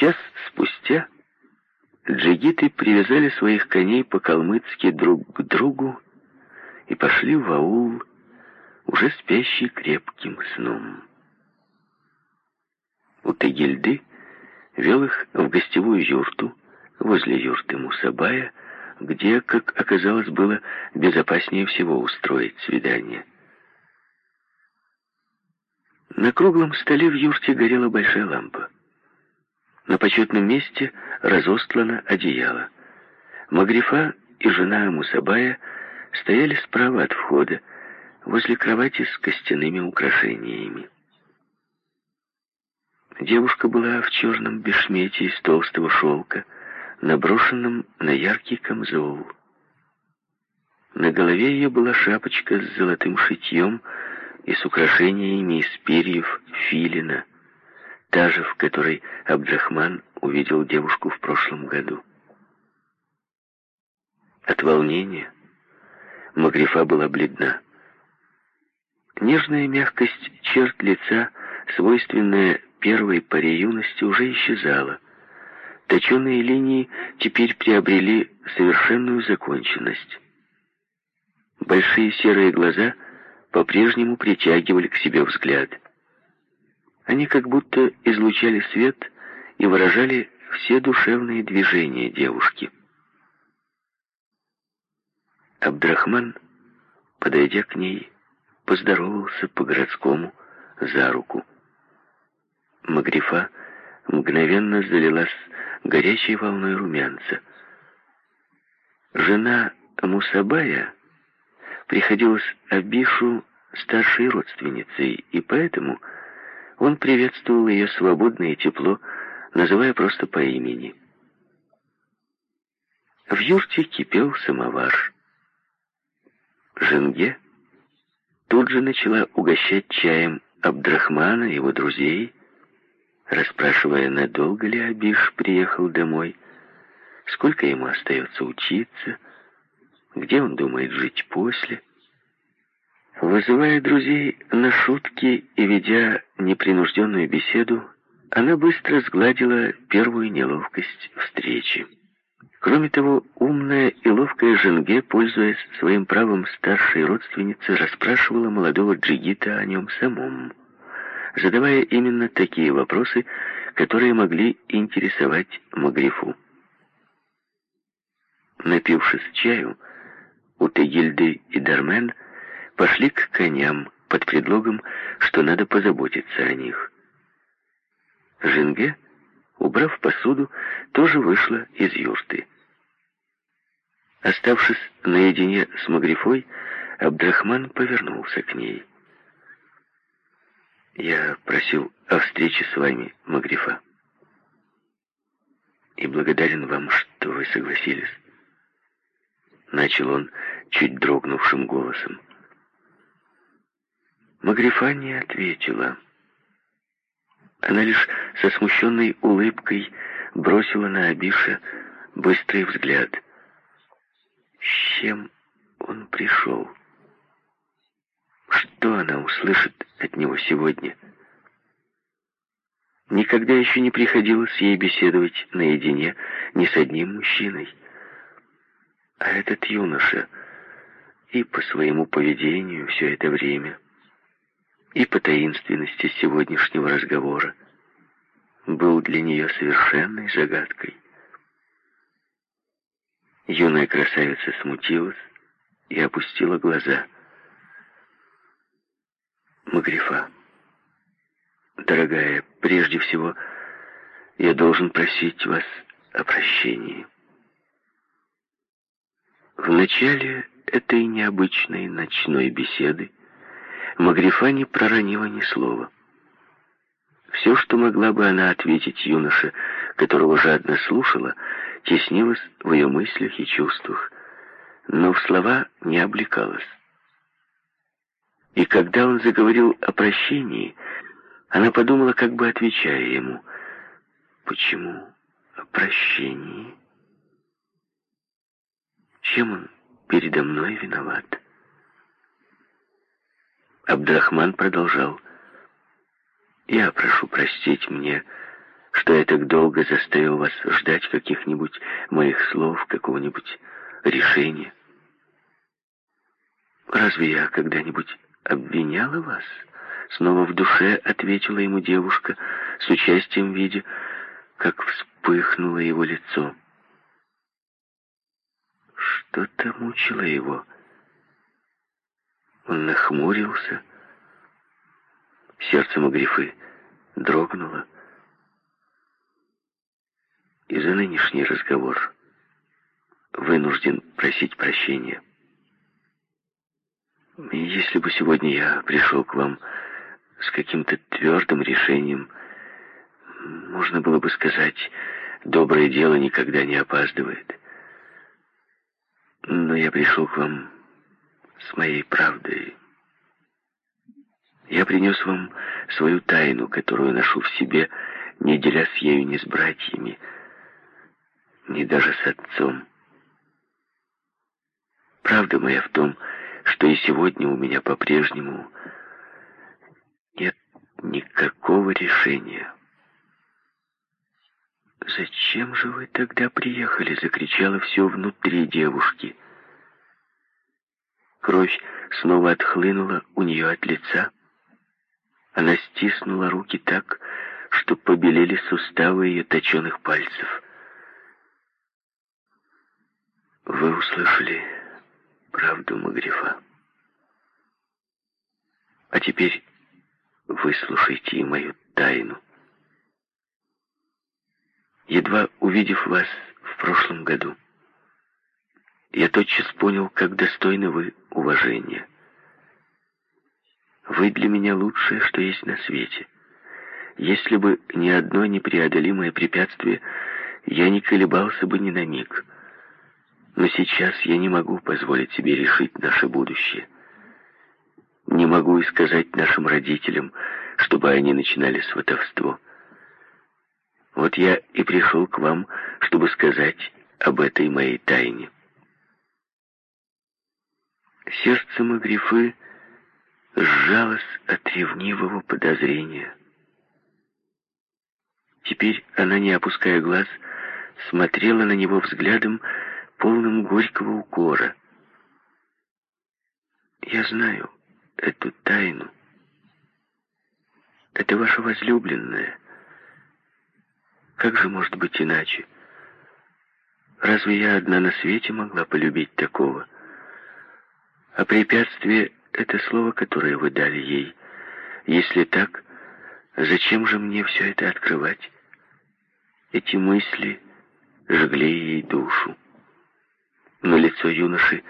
Час спустя джигиты привязали своих коней по-калмыцки друг к другу и пошли в аул, уже спящий крепким сном. У Тагильды вел их в гостевую юрту, возле юрты Мусабая, где, как оказалось, было безопаснее всего устроить свидание. На круглом столе в юрте горела большая лампа. На почетном месте разостлано одеяло. Магрифа и жена Мусабая стояли справа от входа, возле кровати с костяными украшениями. Девушка была в черном бешмете из толстого шелка, наброшенном на яркий камзол. На голове ее была шапочка с золотым шитьем и с украшениями из перьев филина, та же, в которой Абдрахман увидел девушку в прошлом году. От волнения Магрифа была бледна. Нежная мягкость черт лица, свойственная первой паре юности, уже исчезала. Точеные линии теперь приобрели совершенную законченность. Большие серые глаза по-прежнему притягивали к себе взгляд. Они как будто излучали свет и выражали все душевные движения девушки. Абдрахман, подойдя к ней, поздоровался по-городскому за руку. Магрифа мгновенно залилась горячей волной румянца. Жена Мусабая приходилась Абишу старшей родственницей, и поэтому он приветствовал ее свободно и тепло, называя просто по имени. В юрте кипел самовар. Женге тут же начала угощать чаем Абдрахмана, его друзей, расспрашивая, надолго ли Абиш приехал домой, сколько ему остается учиться, где он думает жить после. Вызывая друзей на шутки и ведя непринужденную беседу, она быстро сгладила первую неловкость встречи. Кроме того, умная и ловкая Женге, пользуясь своим правом старшей родственницы, расспрашивала молодого джигита о нем самом, задавая именно такие вопросы, которые могли интересовать Магрифу. Напившись чаю, Утегильды и Дармен пошли к коням под предлогом, что надо позаботиться о них. Женге убрав посуду, тоже вышла из юрты. Оставшись наедине с Магрифой, Абдрахман повернулся к ней. «Я просил о встрече с вами, Магрифа, и благодарен вам, что вы согласились». Начал он чуть дрогнувшим голосом. Магрифа не ответила. Она лишь со смущенной улыбкой бросила на Абиша быстрый взгляд. С чем он пришел? Что она услышит от него сегодня? Никогда еще не приходилось ей беседовать наедине ни с одним мужчиной. А этот юноша и по своему поведению все это время и по таинственности сегодняшнего разговора был для нее совершенной загадкой. Юная красавица смутилась и опустила глаза. Магрифа, дорогая, прежде всего я должен просить вас о прощении. В начале этой необычной ночной беседы Магрифа не проронила ни слова. Все, что могла бы она ответить юноше, которого жадно слушала, теснилось в ее мыслях и чувствах, но в слова не облекалась. И когда он заговорил о прощении, она подумала, как бы отвечая ему, «Почему о прощении? Чем он передо мной виноват?» Абдрахман продолжал. «Я прошу простить мне, что я так долго заставил вас ждать каких-нибудь моих слов, какого-нибудь решения. Разве я когда-нибудь обвиняла вас?» Снова в душе ответила ему девушка, с участием видя, как вспыхнуло его лицо. Что-то мучило его. Он нахмурился. Сердце Магрифы дрогнуло. И за нынешний разговор вынужден просить прощения. Если бы сегодня я пришел к вам с каким-то твердым решением, можно было бы сказать, доброе дело никогда не опаздывает. Но я пришел к вам с моей правдой. Я принес вам свою тайну, которую ношу в себе, не деля с ею ни с братьями, ни даже с отцом. Правда моя в том, что и сегодня у меня по-прежнему нет никакого решения. «Зачем же вы тогда приехали?» — закричала все внутри девушки. Кровь снова отхлынула у нее от лица. Она стиснула руки так, что побелели суставы ее точеных пальцев. «Вы услышали правду Магрифа. А теперь выслушайте и мою тайну». Едва увидев вас в прошлом году, я тотчас понял, как достойны вы уважения. Вы для меня лучшее, что есть на свете. Если бы ни одно непреодолимое препятствие, я не колебался бы ни на миг. Но сейчас я не могу позволить себе решить наше будущее. Не могу и сказать нашим родителям, чтобы они начинали сватовство. Вот я и пришел к вам, чтобы сказать об этой моей тайне. Сердце Магрифы сжалось от ревнивого подозрения. Теперь она, не опуская глаз, смотрела на него взглядом, полным горького укора. «Я знаю эту тайну. Это ваша возлюбленная». Как же может быть иначе? Разве я одна на свете могла полюбить такого? А препятствие — это слово, которое вы дали ей. Если так, зачем же мне все это открывать? Эти мысли жгли ей душу. Но лицо юноши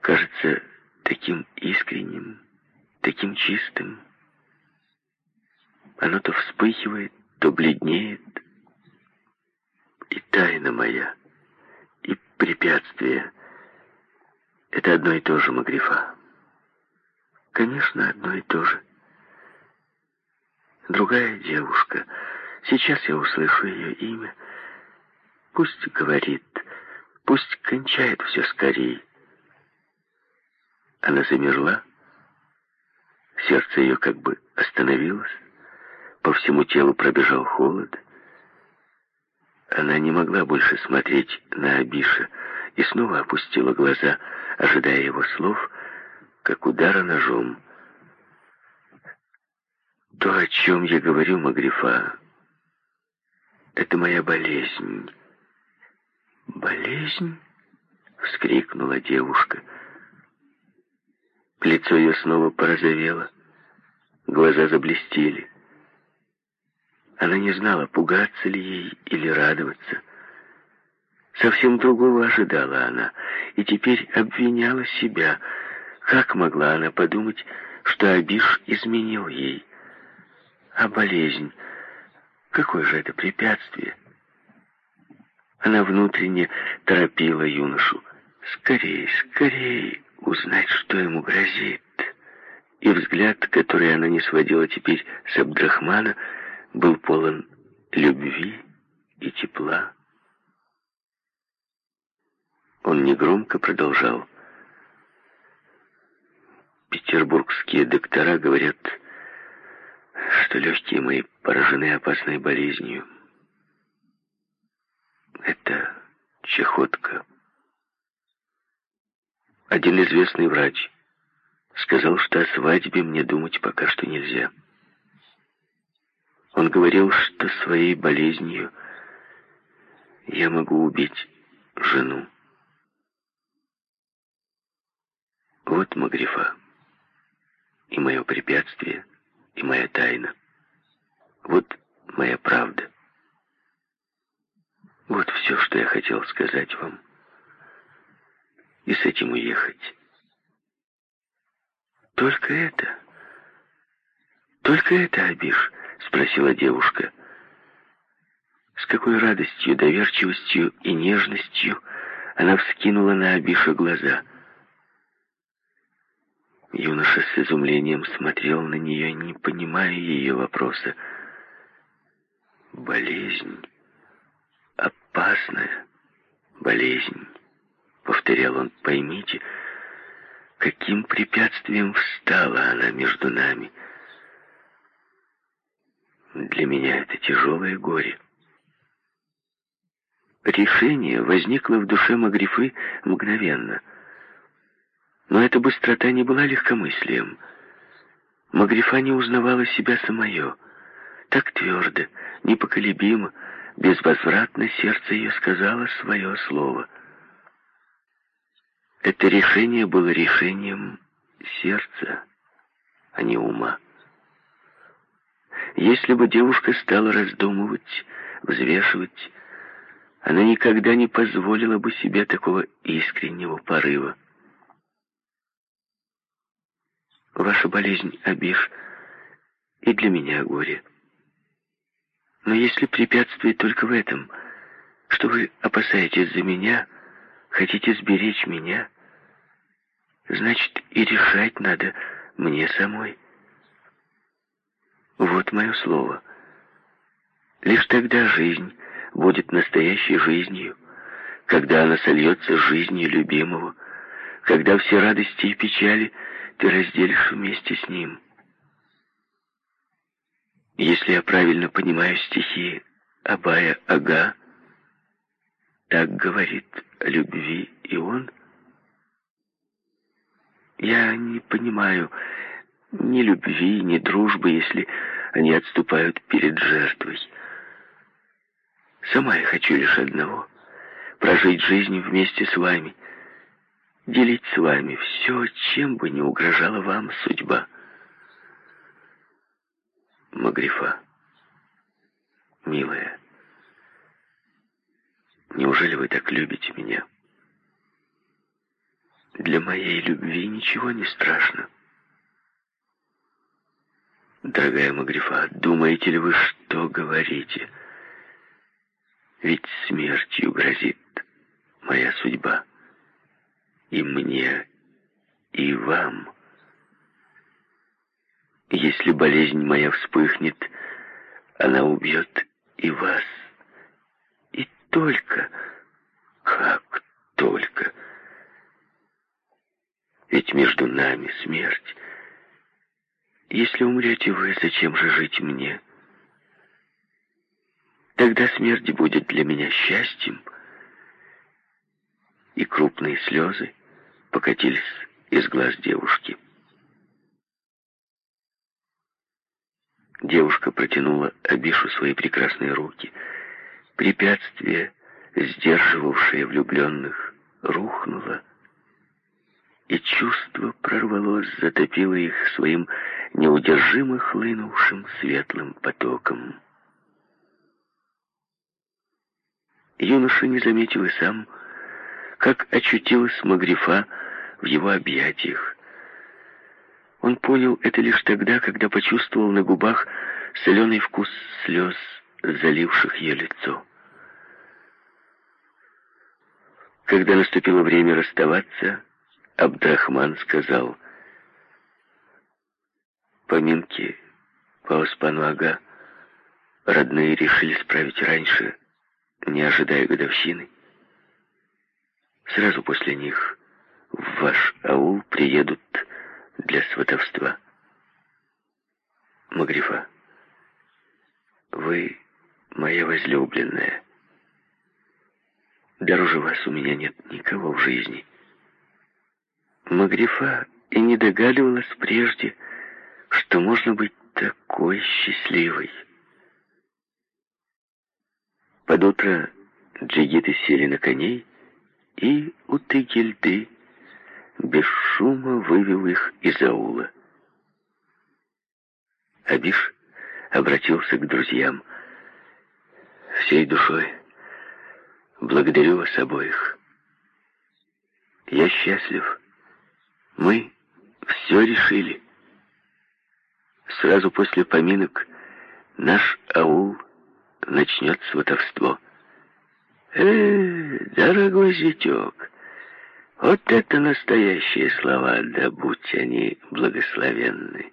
кажется таким искренним, таким чистым. Оно то вспыхивает, то бледнеет, и тайна моя, и препятствие — это одно и то же, Магрифа. Конечно, одно и то же. Другая девушка, сейчас я услышу ее имя, пусть говорит, пусть кончает все скорее. Она замерла, сердце ее как бы остановилось, по всему телу пробежал холод — она не могла больше смотреть на Абиша и снова опустила глаза, ожидая его слов, как удара ножом. То, о чем я говорю, Магрифа, это моя болезнь. «Болезнь?» — вскрикнула девушка. Лицо ее снова порозовело, глаза заблестели. Она не знала, пугаться ли ей или радоваться. Совсем другого ожидала она, и теперь обвиняла себя. Как могла она подумать, что Абиш изменил ей? А болезнь? Какое же это препятствие? Она внутренне торопила юношу. Скорей, скорей узнать, что ему грозит. И взгляд, который она не сводила теперь с Абдрахмана, был полон любви и тепла. Он негромко продолжал. Петербургские доктора говорят, что легкие мои поражены опасной болезнью. чахотка. Один известный врач сказал, что о свадьбе мне думать пока что нельзя. Он говорил, что своей болезнью я могу убить жену. Вот Магрифа. И мое препятствие, и моя тайна. Вот моя правда. Вот все, что я хотел сказать вам. И с этим уехать. Только это? Только это, Абиш? Спросила девушка. С какой радостью, доверчивостью и нежностью она вскинула на Абиша глаза. Юноша с изумлением смотрел на нее, не понимая ее вопроса. «Болезнь, опасная болезнь», — повторял он, — «поймите, каким препятствием встала она между нами. Для меня это тяжелое горе». Решение возникло в душе Магрифы мгновенно. Но эта быстрота не была легкомыслием. Магрифа не узнавала себя самое. Так твердо, непоколебимо, безвозвратно сердце ее сказало свое слово. Это решение было решением сердца, а не ума. Если бы девушка стала раздумывать, взвешивать, она никогда не позволила бы себе такого искреннего порыва. Ваша болезнь, Абиш, и для меня горе. Но если препятствие только в этом, что вы опасаетесь за меня, хотите сберечь меня, значит и решать надо мне самой. Вот мое слово. Лишь тогда жизнь будет настоящей жизнью, когда она сольется с жизнью любимого, когда все радости и печали ты разделишь вместе с ним. Если я правильно понимаю стихи Абая Ага, так говорит о любви и он. Я не понимаю ни любви, ни дружбы, если они отступают перед жертвой. Сама я хочу лишь одного — прожить жизнь вместе с вами, делить с вами все, чем бы не угрожала вам судьба. Магрифа, милая, неужели вы так любите меня? Для моей любви ничего не страшно. Дорогая Магрифа, думаете ли вы, что говорите? Ведь смертью грозит моя судьба. И мне, и вам. Если болезнь моя вспыхнет, она убьет и вас. И только, как только. Ведь между нами смерть. Если умрете вы, зачем же жить мне? Тогда смерть будет для меня счастьем. И крупные слезы покатились из глаз девушки. Девушка протянула Абишу свои прекрасные руки. Препятствие, сдерживавшее влюбленных, рухнуло, и чувство прорвалось, затопило их своим неудержимо хлынувшим светлым потоком. Юноша не заметил и сам, как очутилась Магрифа в его объятиях. Он понял это лишь тогда, когда почувствовал на губах соленый вкус слез, заливших ее лицо. Когда наступило время расставаться, Абдрахман сказал, «Поминки по Оспану Ага родные решили справить раньше, не ожидая годовщины. Сразу после них в ваш аул приедут для сватовства. Магрифа, вы моя возлюбленная. Дороже вас у меня нет никого в жизни. Магрифа и не догадывалась прежде, что можно быть такой счастливой. Под утро джигиты сели на коней, и у Тегильды без шума вывел их из аула. Абиш обратился к друзьям. «Всей душой благодарю вас обоих. Я счастлив. Мы все решили. Сразу после поминок наш аул начнет сватовство. Э, дорогой зятек, вот это настоящие слова, да будь они благословенны.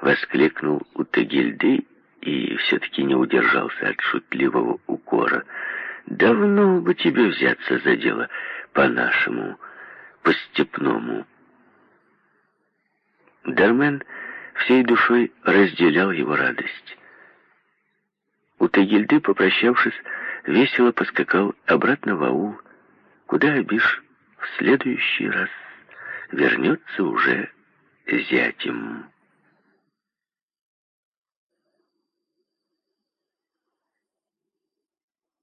Воскликнул Утагильды и все-таки не удержался от шутливого укора. Давно бы тебе взяться за дело по-нашему, по-степному. Дармен всей душой разделял его радость. У Тагильды, попрощавшись, весело поскакал обратно в аул, куда Абиш в следующий раз вернется уже зятем.